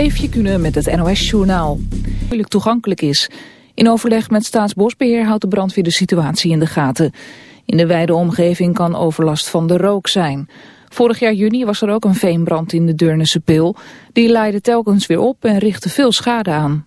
Eefje kunnen met het NOS-journaal. ...moeilijk toegankelijk is. In overleg met Staatsbosbeheer houdt de brandweer de situatie in de gaten. In de wijde omgeving kan overlast van de rook zijn. Vorig jaar juni was er ook een veenbrand in de Deurnense Pil. Die leidde telkens weer op en richtte veel schade aan.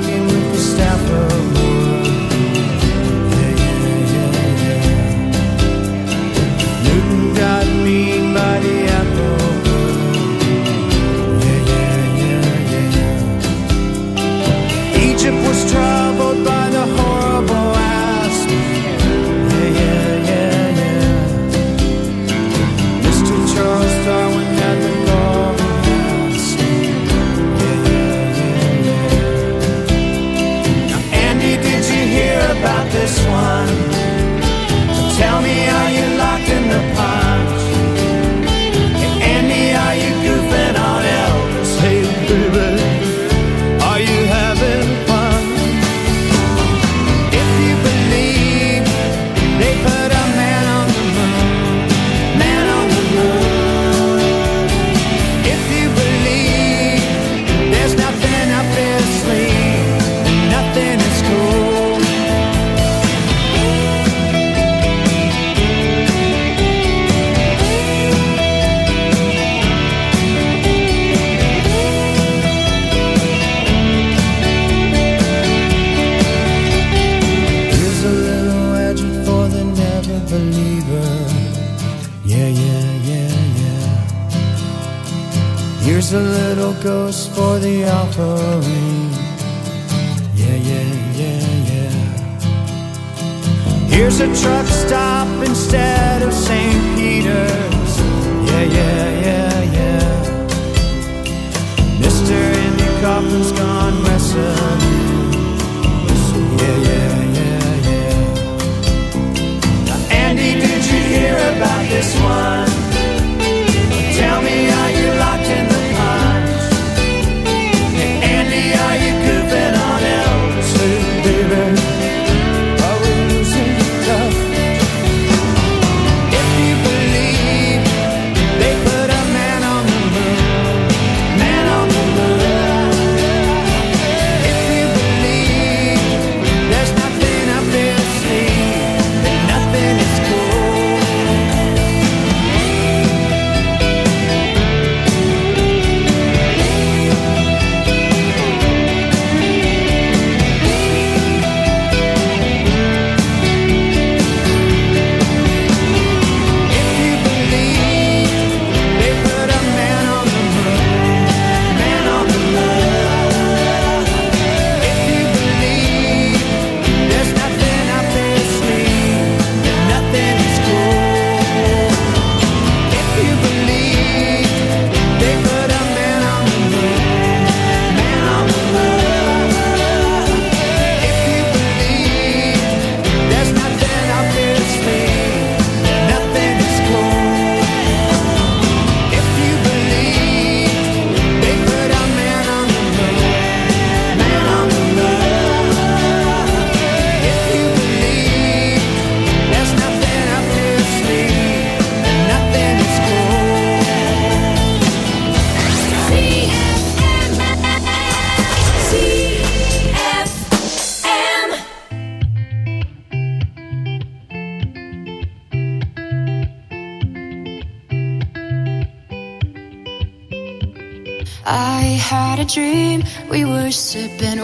walking with the staff of wood.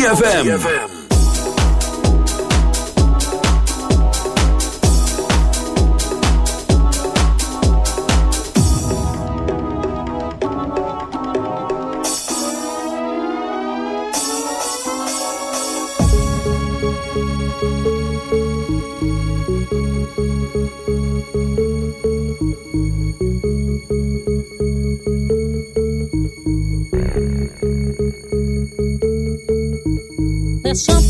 ZFM. Thank you there's something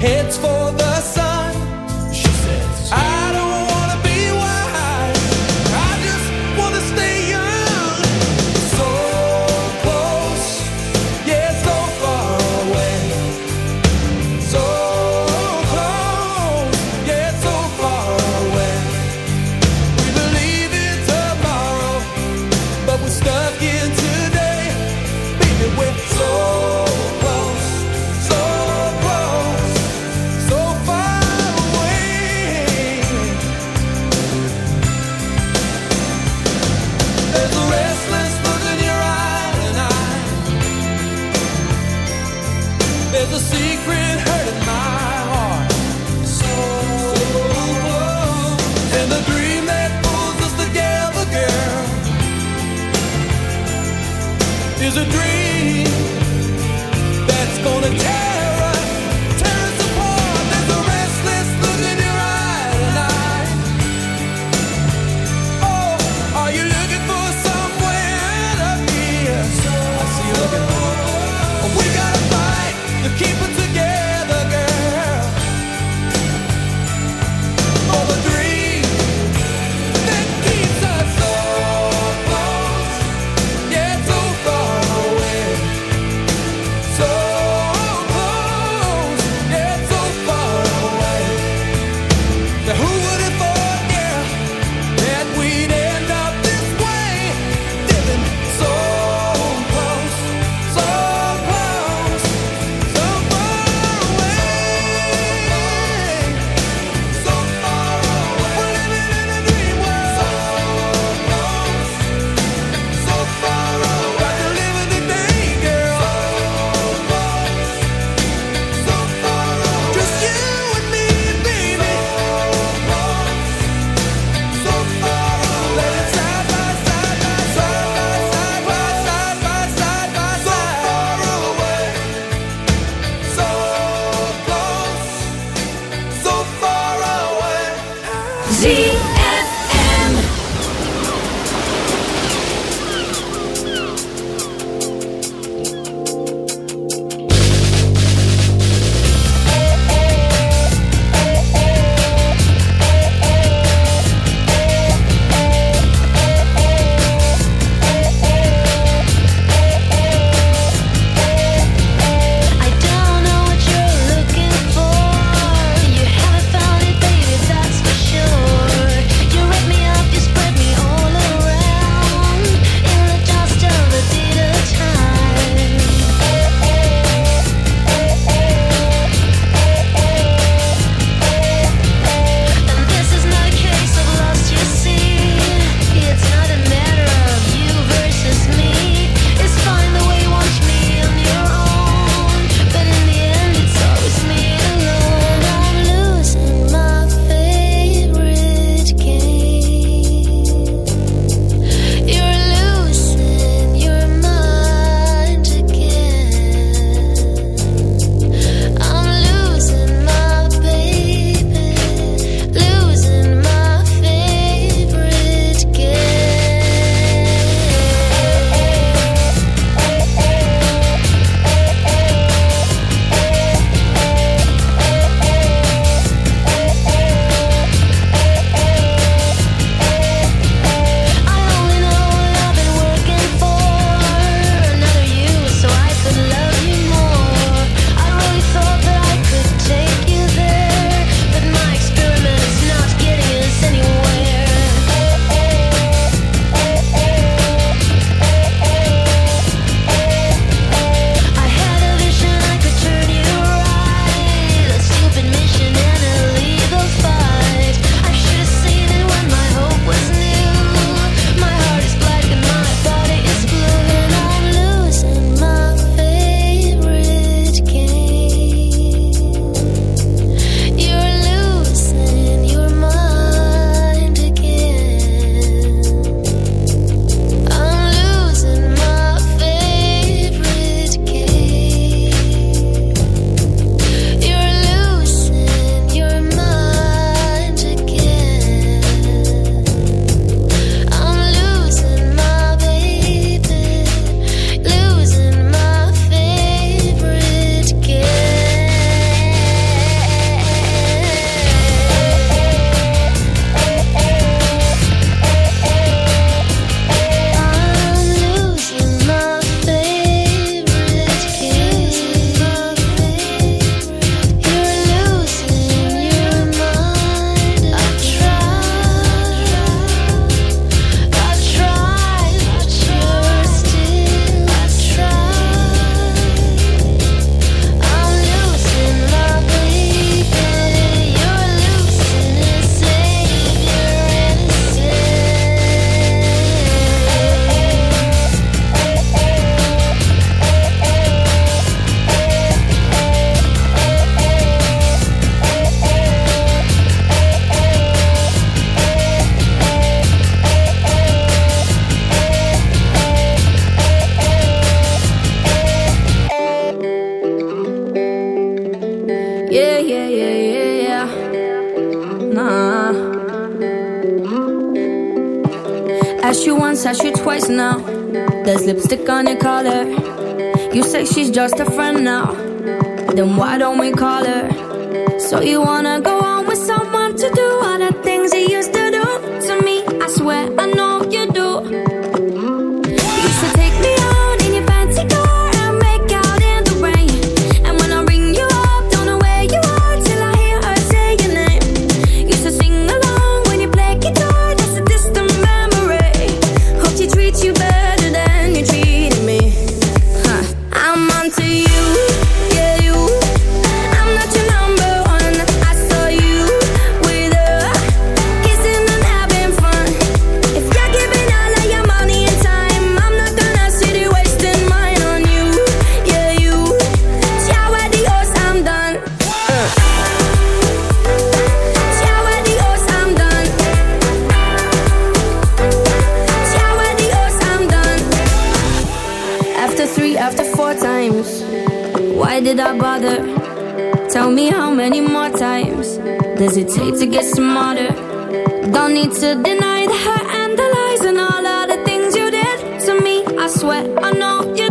Heads for stick on sweat. I know you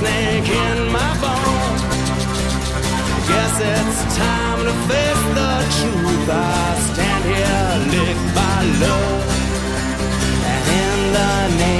snake in my bones. Guess it's time to face the truth. I stand here licked by love, and in the name.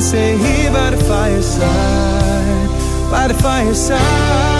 Say stay here by the fireside, by the fireside.